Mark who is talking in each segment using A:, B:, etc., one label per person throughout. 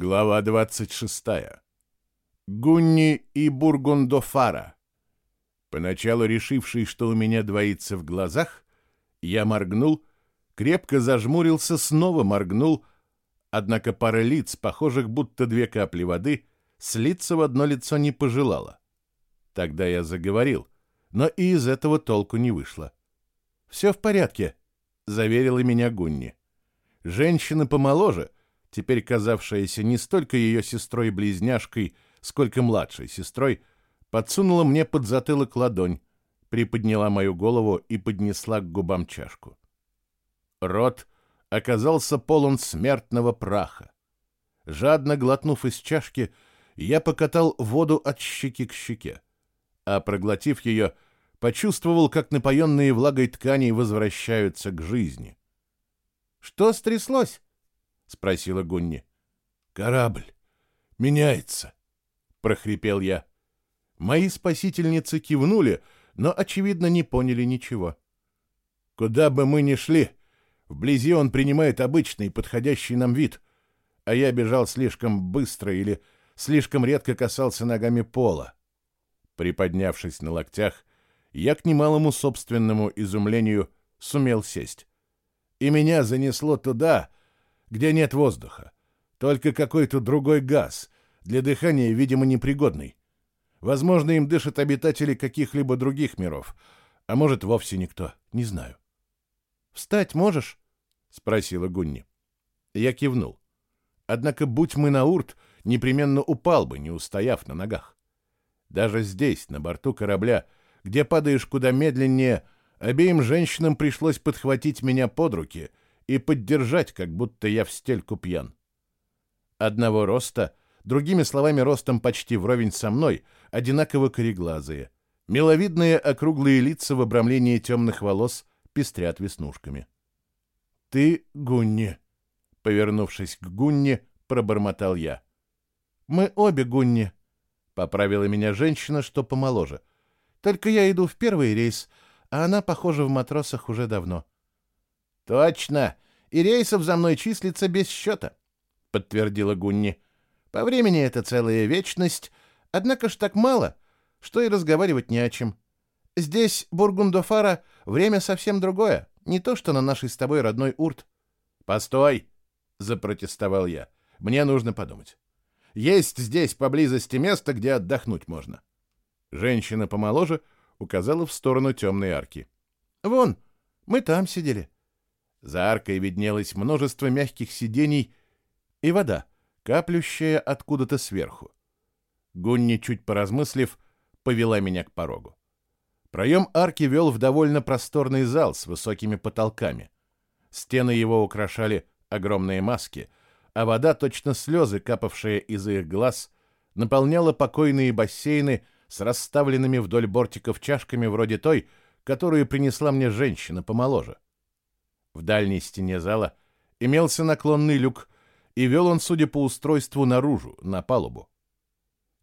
A: Глава 26. Гунни и Бургундофара. Поначалу решивший, что у меня двоится в глазах, я моргнул, крепко зажмурился, снова моргнул, однако пара лиц, похожих будто две капли воды, слиться в одно лицо не пожелала. Тогда я заговорил, но и из этого толку не вышло. «Все в порядке», — заверила меня Гунни. Женщина помоложе — теперь казавшаяся не столько ее сестрой-близняшкой, сколько младшей сестрой, подсунула мне под затылок ладонь, приподняла мою голову и поднесла к губам чашку. Рот оказался полон смертного праха. Жадно глотнув из чашки, я покатал воду от щеки к щеке, а, проглотив ее, почувствовал, как напоенные влагой ткани возвращаются к жизни. «Что стряслось?» — спросила Гунни. «Корабль. Меняется», — прохрипел я. Мои спасительницы кивнули, но, очевидно, не поняли ничего. «Куда бы мы ни шли, вблизи он принимает обычный, подходящий нам вид, а я бежал слишком быстро или слишком редко касался ногами пола». Приподнявшись на локтях, я к немалому собственному изумлению сумел сесть. И меня занесло туда, где нет воздуха. Только какой-то другой газ, для дыхания, видимо, непригодный. Возможно, им дышат обитатели каких-либо других миров, а может, вовсе никто, не знаю. «Встать можешь?» — спросила Гунни. Я кивнул. Однако, будь мы на урт, непременно упал бы, не устояв на ногах. Даже здесь, на борту корабля, где падаешь куда медленнее, обеим женщинам пришлось подхватить меня под руки — и поддержать, как будто я в стельку пьян. Одного роста, другими словами, ростом почти вровень со мной, одинаково кореглазые. Миловидные округлые лица в обрамлении темных волос пестрят веснушками. «Ты Гунни», — повернувшись к Гунни, пробормотал я. «Мы обе Гунни», — поправила меня женщина, что помоложе. «Только я иду в первый рейс, а она, похоже, в матросах уже давно». «Точно! И рейсов за мной числится без счета», — подтвердила Гунни. «По времени это целая вечность, однако ж так мало, что и разговаривать не о чем. Здесь, Бургундофара, время совсем другое, не то что на нашей с тобой родной Урт». «Постой!» — запротестовал я. «Мне нужно подумать. Есть здесь поблизости место, где отдохнуть можно». Женщина помоложе указала в сторону темной арки. «Вон, мы там сидели». За аркой виднелось множество мягких сидений и вода, каплющая откуда-то сверху. Гунни, чуть поразмыслив, повела меня к порогу. Проем арки вел в довольно просторный зал с высокими потолками. Стены его украшали огромные маски, а вода, точно слезы, капавшие из их глаз, наполняла покойные бассейны с расставленными вдоль бортиков чашками вроде той, которую принесла мне женщина помоложе. В дальней стене зала имелся наклонный люк, и вел он, судя по устройству, наружу, на палубу.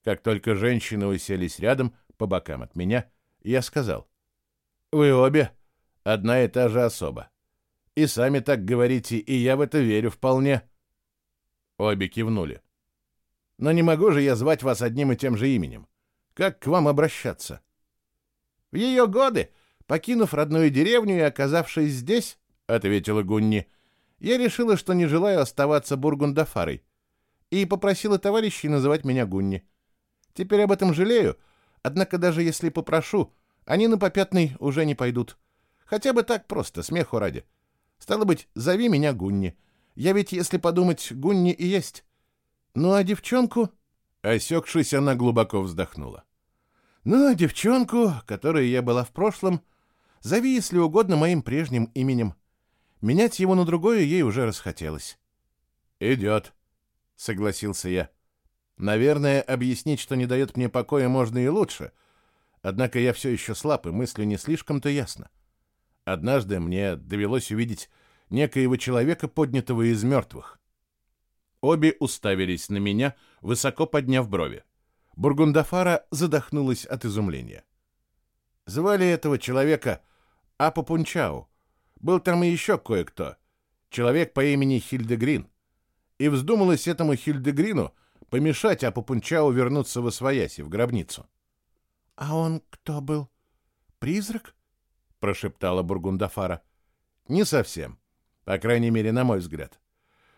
A: Как только женщины уселись рядом, по бокам от меня, я сказал, «Вы обе одна и та же особа. И сами так говорите, и я в это верю вполне». Обе кивнули. «Но не могу же я звать вас одним и тем же именем. Как к вам обращаться?» В ее годы, покинув родную деревню и оказавшись здесь, — ответила Гунни. «Я решила, что не желаю оставаться Бургундафарой, и попросила товарищей называть меня Гунни. Теперь об этом жалею, однако даже если попрошу, они на попятный уже не пойдут. Хотя бы так просто, смеху ради. Стало быть, зови меня Гунни. Я ведь, если подумать, Гунни и есть. Ну а девчонку...» Осекшись, она глубоко вздохнула. «Ну а девчонку, которой я была в прошлом, зови, если угодно, моим прежним именем». Менять его на другое ей уже расхотелось. «Идет», — согласился я. «Наверное, объяснить, что не дает мне покоя, можно и лучше. Однако я все еще слаб, и мыслю не слишком-то ясно. Однажды мне довелось увидеть некоего человека, поднятого из мертвых. Обе уставились на меня, высоко подняв брови. Бургундафара задохнулась от изумления. Звали этого человека Апа Пунчау — был там и еще кое-кто. Человек по имени Хильдегрин. и вздумалось этому Хильдегрину помешать Апопунчау вернуться во свояси, в гробницу.
B: — А он кто был? Призрак?
A: — прошептала Бургундафара. — Не совсем. По крайней мере, на мой взгляд.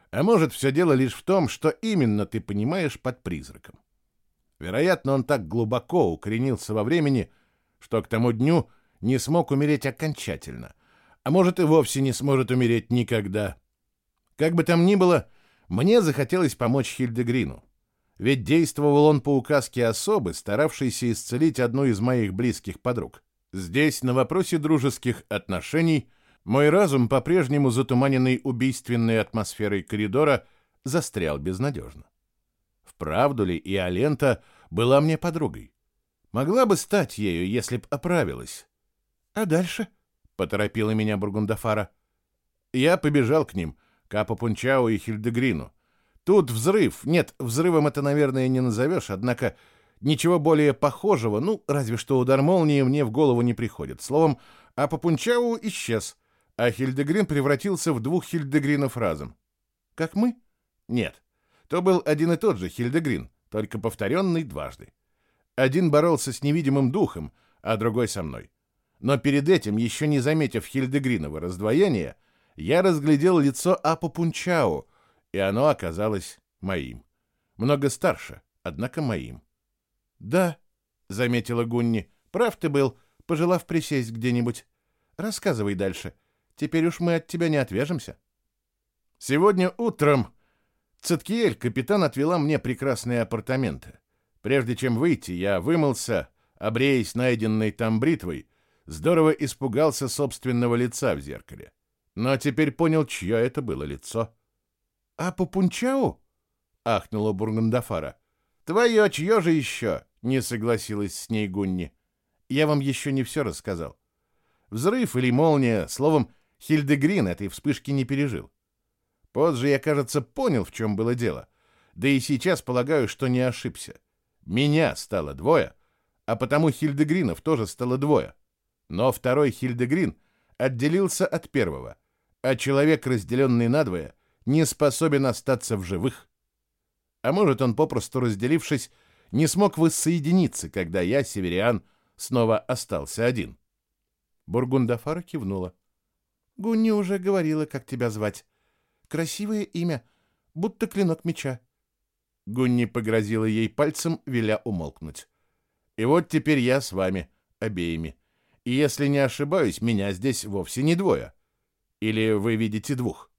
A: А может, все дело лишь в том, что именно ты понимаешь под призраком. Вероятно, он так глубоко укоренился во времени, что к тому дню не смог умереть окончательно, а может и вовсе не сможет умереть никогда. Как бы там ни было, мне захотелось помочь Хильдегрину. Ведь действовал он по указке особы, старавшейся исцелить одну из моих близких подруг. Здесь, на вопросе дружеских отношений, мой разум, по-прежнему затуманенный убийственной атмосферой коридора, застрял безнадежно. Вправду ли и Алента была мне подругой? Могла бы стать ею, если б оправилась.
B: А дальше?
A: Поторопила меня Бургундафара. Я побежал к ним, к Апопунчау и Хильдегрину. Тут взрыв. Нет, взрывом это, наверное, не назовешь, однако ничего более похожего, ну, разве что удар молнии мне в голову не приходит. Словом, Апопунчау исчез, а Хильдегрин превратился в двух Хильдегринов разом.
B: Как мы?
A: Нет. То был один и тот же Хильдегрин, только повторенный дважды. Один боролся с невидимым духом, а другой со мной. Но перед этим, еще не заметив Хильдегринова раздвоения, я разглядел лицо Апопунчау — и оно оказалось моим. Много старше, однако моим.
B: «Да», — заметила Гунни, — «прав ты был, пожелав присесть где-нибудь. Рассказывай дальше. Теперь уж мы от тебя не отвяжемся».
A: «Сегодня утром Циткиэль, капитан, отвела мне прекрасные апартаменты. Прежде чем выйти, я вымылся, обреясь найденной там бритвой, здорово испугался собственного лица в зеркале. Но теперь понял, чье это было лицо.
B: «А по Пунчау?» — ахнула Бургандафара.
A: «Твое чье же еще?» — не согласилась с ней Гунни. «Я вам еще не все рассказал. Взрыв или молния, словом, Хильдегрин этой вспышки не пережил. Позже я, кажется, понял, в чем было дело. Да и сейчас полагаю, что не ошибся. Меня стало двое, а потому Хильдегринов тоже стало двое. Но второй Хильдегрин отделился от первого, а человек, разделенный надвое, не способен остаться в живых. А может, он, попросту разделившись, не смог воссоединиться, когда я, северян, снова остался один.
B: Бургундафара кивнула. Гунни уже говорила, как тебя звать. Красивое имя, будто клинок меча.
A: Гунни погрозила ей пальцем, веля умолкнуть. И вот теперь я с вами, обеими. Если не ошибаюсь, меня здесь вовсе не двое. Или вы видите двух?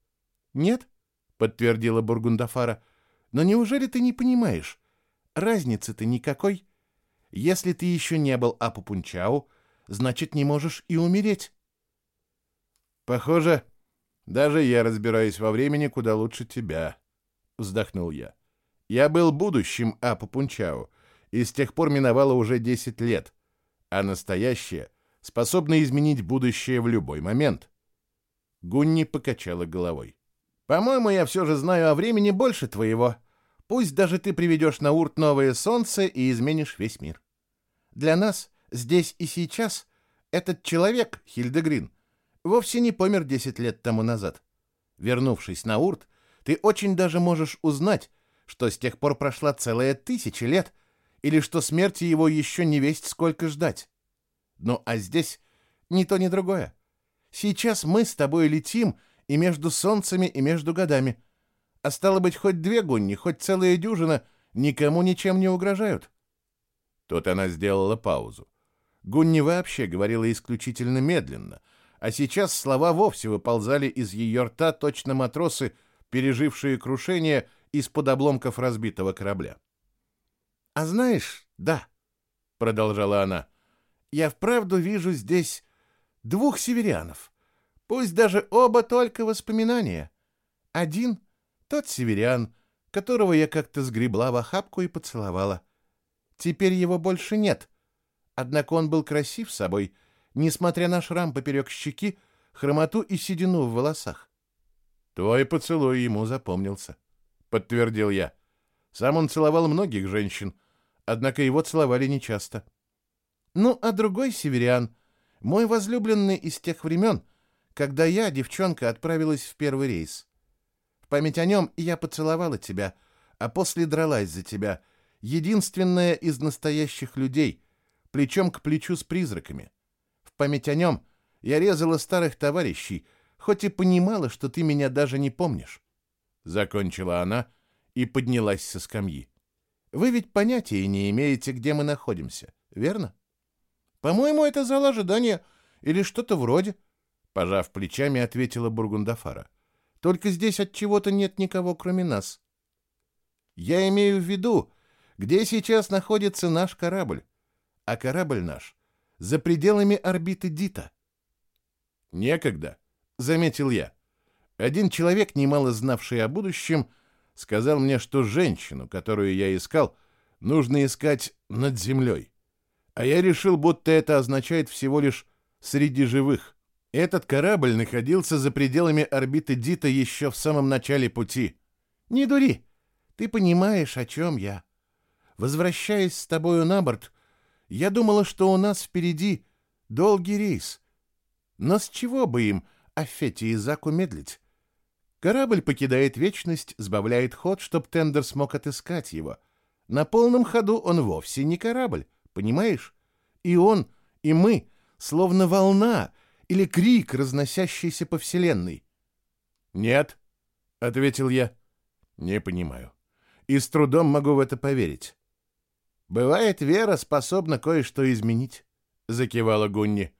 B: Нет? подтвердила Бургундафара. Но неужели ты не понимаешь? Разницы-то никакой. Если ты еще не был Апупунчау, значит, не можешь и умереть.
A: Похоже, даже я разбираюсь во времени куда лучше тебя, вздохнул я. Я был будущим Апупунчау, и с тех пор миновало уже десять лет, а настоящее способно изменить будущее в любой момент. Гунни покачала головой. По-моему, я все же знаю о времени больше твоего. Пусть даже ты приведешь на Урт новое солнце и изменишь весь мир. Для нас, здесь и сейчас, этот человек, Хильдегрин, вовсе не помер десять лет тому назад. Вернувшись на Урт, ты очень даже можешь узнать, что с тех пор прошла целая тысяча лет, или что смерти его еще не весть сколько ждать. Ну а здесь ни то, ни другое. Сейчас мы с тобой летим — и между солнцами, и между годами. А стало быть, хоть две гунни, хоть целая дюжина, никому ничем не угрожают. Тут она сделала паузу. Гунни вообще говорила исключительно медленно, а сейчас слова вовсе выползали из ее рта точно матросы, пережившие крушение из-под обломков разбитого корабля. «А знаешь, да», — продолжала она, — «я вправду вижу здесь двух северянов, Пусть даже оба только воспоминания. Один — тот северян, которого я как-то сгребла в охапку и поцеловала. Теперь его больше нет. Однако он был красив собой, несмотря на шрам поперек щеки, хромоту и седину в волосах. «Твой поцелуй ему запомнился», — подтвердил я. Сам он целовал многих женщин, однако его целовали нечасто. Ну, а другой северян, мой возлюбленный из тех времен — когда я, девчонка, отправилась в первый рейс. В
B: память о нем я поцеловала тебя, а после дралась за тебя. Единственная из настоящих людей, плечом к плечу с призраками. В память о нем я резала старых товарищей, хоть и понимала, что ты меня даже не помнишь. Закончила она и поднялась со скамьи. Вы ведь понятия не имеете, где мы находимся, верно? По-моему, это зал ожидания или что-то вроде, пожав плечами, ответила Бургундафара. Только здесь от чего-то нет никого, кроме нас. Я имею в виду, где сейчас находится наш корабль. А корабль наш за пределами орбиты Дита. Некогда, заметил я. Один человек, немало знавший о будущем, сказал мне, что женщину, которую я искал, нужно искать над землей. А я решил, будто это означает всего лишь «среди живых». Этот корабль находился за пределами орбиты Дита еще в самом начале пути. Не дури, ты понимаешь, о чем я. Возвращаясь с тобою на борт, я думала, что у нас впереди долгий рейс. Но с чего бы им, Афете и Заку, медлить? Корабль покидает вечность, сбавляет ход, чтоб тендер смог отыскать его. На полном ходу он вовсе не корабль, понимаешь? И он, и мы, словно волна или крик, разносящийся по вселенной. «Нет», — ответил я, — «не понимаю. И с трудом могу в это поверить». «Бывает, вера способна кое-что изменить», — закивала Гунни.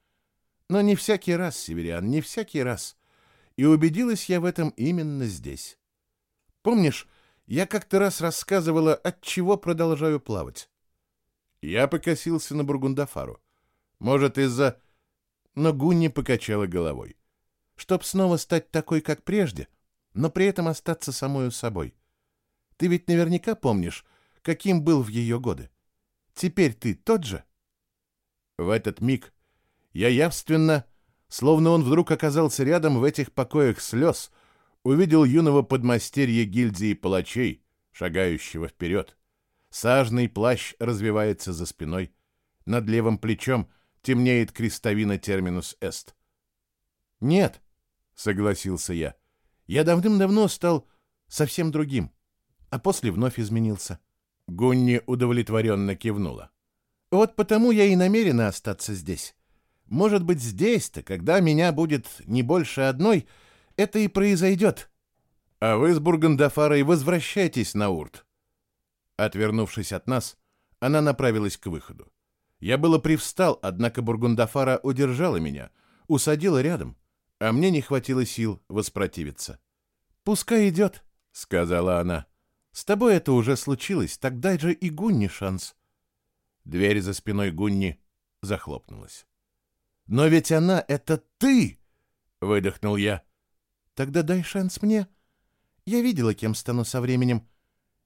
B: «Но не всякий раз, Северян, не всякий раз и убедилась я в этом именно здесь. Помнишь, я как-то раз рассказывала, от чего продолжаю плавать? Я покосился на Бургундафару. Может, из-за... Но Гунни покачала головой. Чтоб снова стать такой, как прежде, но при этом остаться самою собой. Ты ведь наверняка помнишь, каким был в ее годы. Теперь ты тот же? В этот миг я явственно Словно он вдруг оказался рядом в этих покоях слез, увидел юного подмастерья гильдии палачей, шагающего вперед. Сажный плащ развивается за спиной. Над левым плечом темнеет крестовина терминус эст. «Нет», — согласился я, — «я давным-давно стал совсем другим, а после вновь изменился». Гунни удовлетворенно кивнула. «Вот потому я и намерена остаться здесь. Может быть, здесь-то, когда меня будет не больше одной, это и произойдет. А вы с Бургандафарой возвращайтесь на Урт. Отвернувшись от нас, она направилась к выходу. Я было привстал, однако Бургундафара удержала меня, усадила рядом, а мне не хватило сил воспротивиться. «Пускай идет», — сказала она. «С тобой это уже случилось, так дай же и Гунни шанс». Дверь за спиной Гунни захлопнулась. «Но ведь она — это ты!» — выдохнул я. «Тогда дай шанс мне. Я видела, кем стану со временем.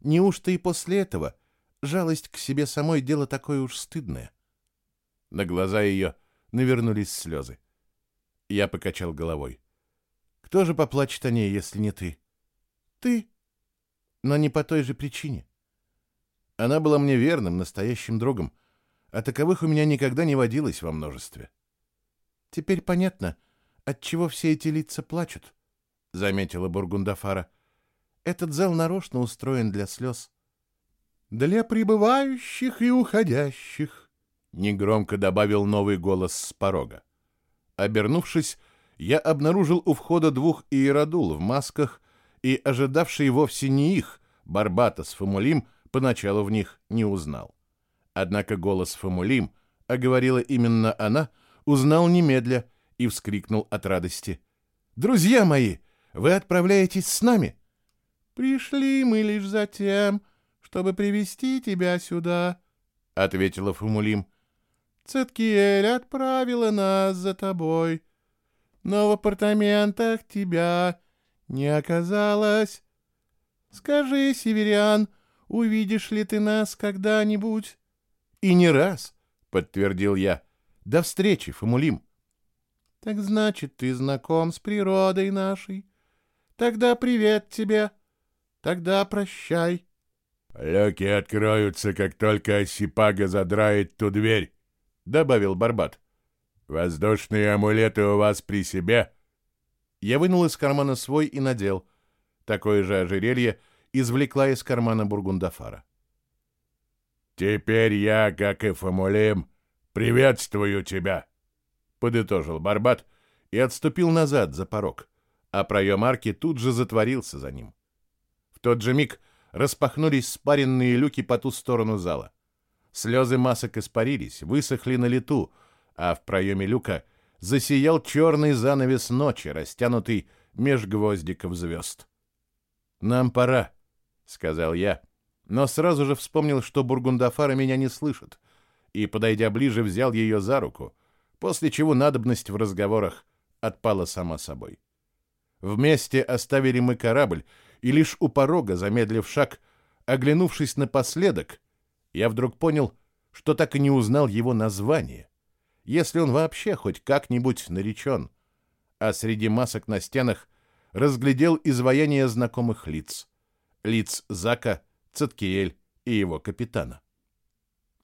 B: Неужто и после этого жалость к себе самой дело такое уж стыдное?» На глаза ее навернулись слезы. Я покачал головой. «Кто же поплачет о ней, если не ты?» «Ты. Но не по той же причине. Она была мне верным, настоящим другом, а таковых у меня никогда не водилось во множестве». Теперь понятно, отчего все эти лица плачут, — заметила Бургундафара. Этот зал нарочно устроен для слез. «Для прибывающих и уходящих», — негромко добавил новый голос с порога. Обернувшись, я обнаружил у входа двух иеродул в масках и, ожидавший вовсе не их, Барбата с Фомулим, поначалу в них не узнал. Однако голос Фомулим, а говорила именно она — узнал немедля и вскрикнул от радости. «Друзья мои, вы отправляетесь с нами?» «Пришли мы лишь за тем, чтобы привести тебя сюда», — ответила Фумулим. «Цеткиэль отправила нас за тобой, но в апартаментах тебя не оказалось. Скажи, северян, увидишь ли ты нас когда-нибудь?» «И не раз», — подтвердил я. До встречи, Фомулим. Так значит, ты знаком с природой нашей. Тогда привет тебе. Тогда прощай.
A: Люки откроются, как только Осипага задрает ту дверь, добавил Барбат. Воздушные амулеты у вас при себе?
B: Я вынул из кармана свой и надел.
A: Такое же ожерелье извлекла из кармана Бургундафара. «Теперь я, как и Фомулем, приветствую тебя», — подытожил Барбат и отступил назад за порог, а проем арки тут же затворился за ним. Тот же миг распахнулись спаренные люки по ту сторону зала. Слезы масок испарились, высохли на лету, а в проеме люка засиял черный занавес ночи, растянутый меж гвоздиков звезд. «Нам пора», — сказал я, но сразу же вспомнил, что Бургундафара меня не слышит, и, подойдя ближе, взял ее за руку, после чего надобность в разговорах отпала сама собой. Вместе оставили мы корабль, и лишь у порога, замедлив шаг, оглянувшись напоследок, я вдруг понял, что так и не узнал его название, если он вообще хоть как-нибудь наречен, а среди масок на стенах разглядел изваяние знакомых лиц. Лиц Зака, Циткиэль и его капитана.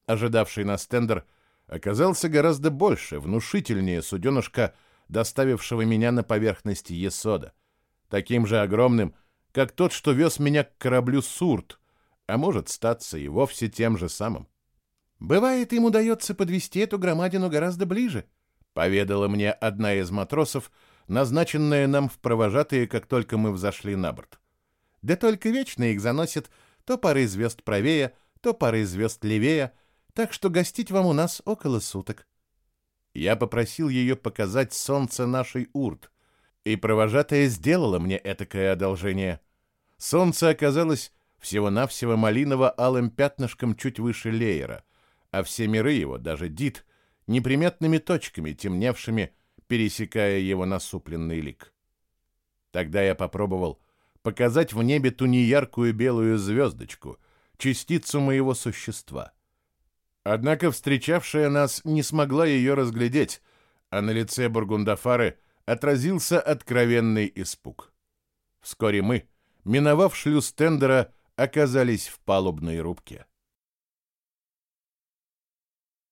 A: Ожидавший нас тендер оказался гораздо больше, внушительнее суденышка, доставившего меня на поверхность Есода, таким же огромным, как тот, что вез меня к кораблю Сурт, а может статься и вовсе тем же самым.
B: «Бывает, им удается подвести эту громадину гораздо ближе», — поведала мне одна из матросов, назначенная нам в провожатые, как только мы взошли на борт. «Да только вечно их заносит то пары звезд правее, то пары звезд левее, так что гостить вам у нас около суток». Я попросил ее показать солнце нашей урт, и провожатая сделала мне этакое одолжение. Солнце оказалось всего-навсего малиново-алым пятнышком чуть выше леера, а все миры его, даже Дит, неприметными точками, темневшими, пересекая его насупленный лик. Тогда я попробовал показать в небе ту неяркую белую звездочку, частицу моего существа. Однако встречавшая нас не смогла ее разглядеть, а на лице Бургундафары отразился откровенный испуг. Вскоре мы, миновав шлюз тендера, оказались в палубной рубке.